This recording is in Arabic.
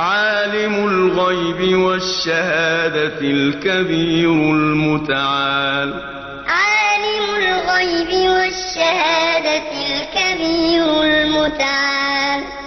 عالم الغيب والشهادة الكبير المتعال. عالم الغيب والشهادة الكبير المتعال.